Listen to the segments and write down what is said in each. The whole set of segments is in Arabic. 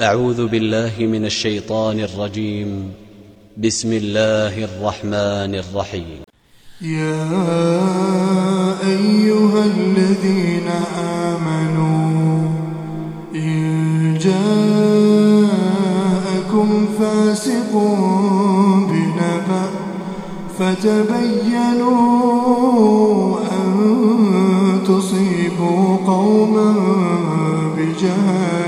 أعوذ بالله من الشيطان الرجيم. بسم الله الرحمن الرحيم. يا أيها الذين آمنوا إن جاءكم فاسق بنبأ فتبينوا أن تصيبوا قوما بجهاله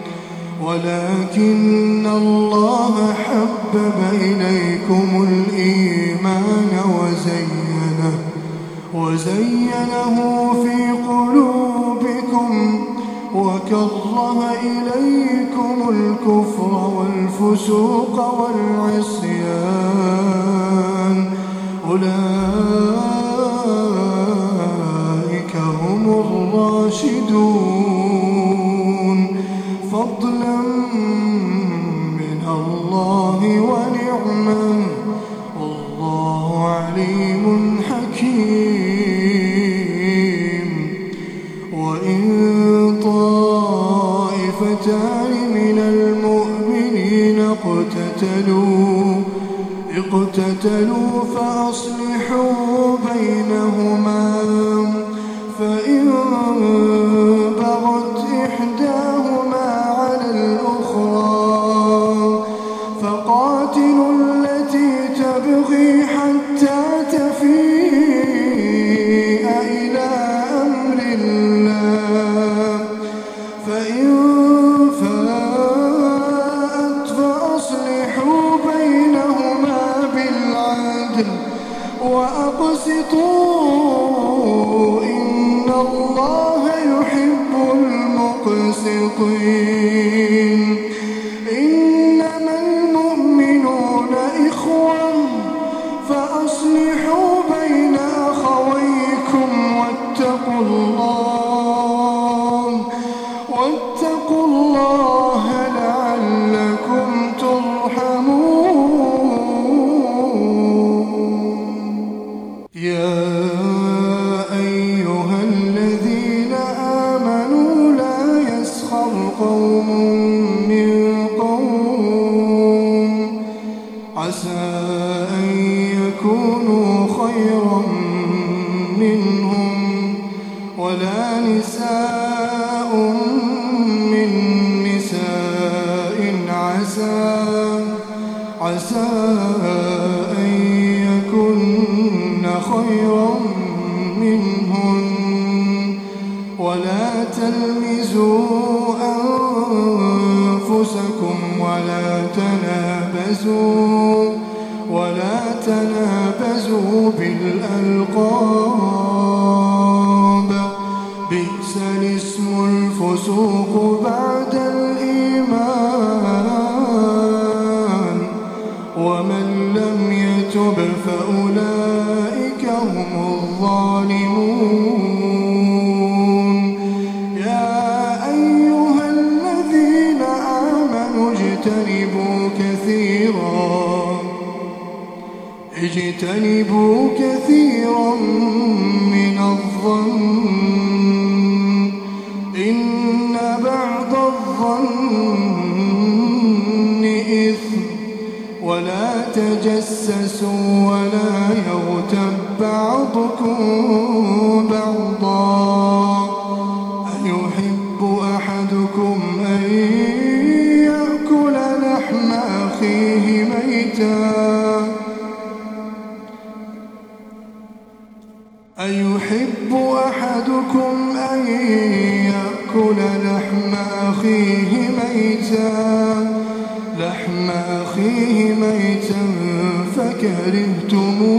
ولكن الله حبب إليكم الإيمان وزينه وزينه في قلوبكم وكره إليكم الكفر والفسوق والعصيان. فضلا من الله ونعما. والله عليم حكيم. وإن طائفتان من المؤمنين اقتتلوا اقتتلوا فأصلحوا بينهما. فإن وأقسطوا إن الله يحب المقسطين. إنما المؤمنون إخوة فأصلحوا بين أخويكم واتقوا الله واتقوا الله عسى أن يكونوا خيرا منهم ولا نساء من نساء عسى عسى أن يكن خيرا منهن ولا تلمزوا أنفسكم ولا تنابزوا ولا تنابزوا بالألقاب. بئس الاسم الفسوق بعد الإيمان. ومن لم يتب فأولئك أجتنبوا كثيرا من الظن إن بعض الظن إثم ولا تجسسوا ولا يغتب بعضكم بعضا أيحب أحدكم أيحب أحدكم أن يأكل لحم أخيه ميتا؟ لحم أخيه ميتا فكرهتموه.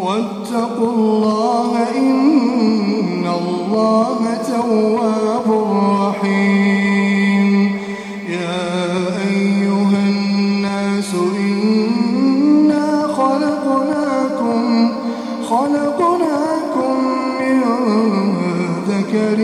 واتقوا الله إن الله تواب خلقناكم من ذكر